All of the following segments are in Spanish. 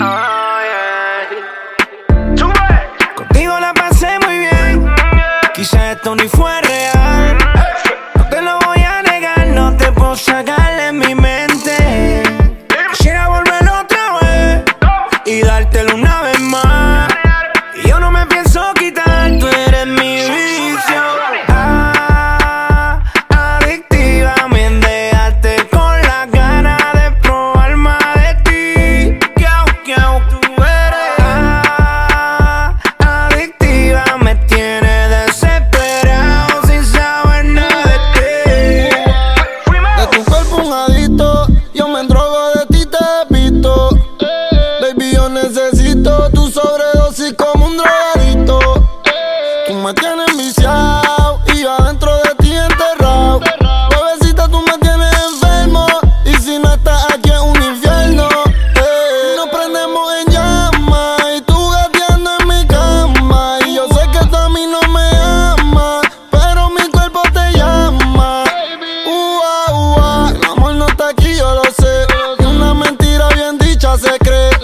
Oh, Contigo la pasé muy bien. quizás esto ni fue real. No te lo voy a negar, no te puedo sacar en mi mente. Quisiera volver otra vez y dártelo una vez más. Y yo no me pienso quitar.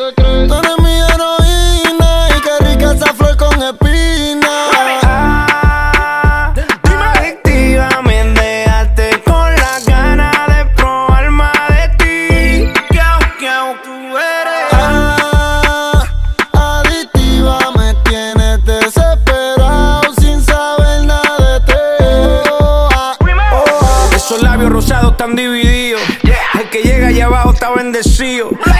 secreto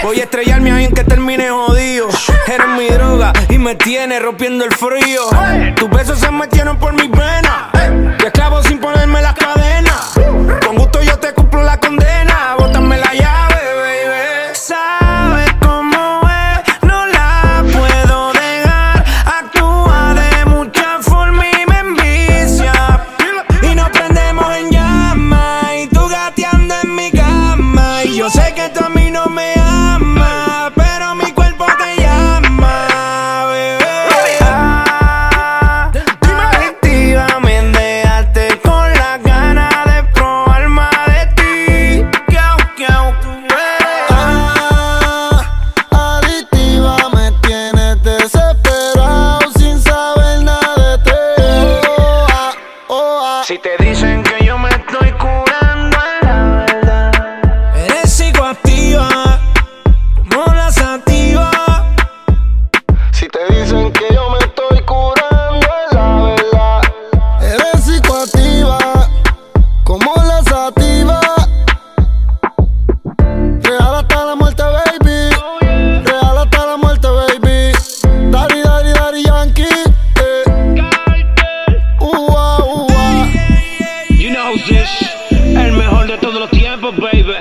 Voy a estrellarme ahí en que termine jodido. Eres mi droga y me tiene rompiendo el frío. Tus besos se metieron por mi baby.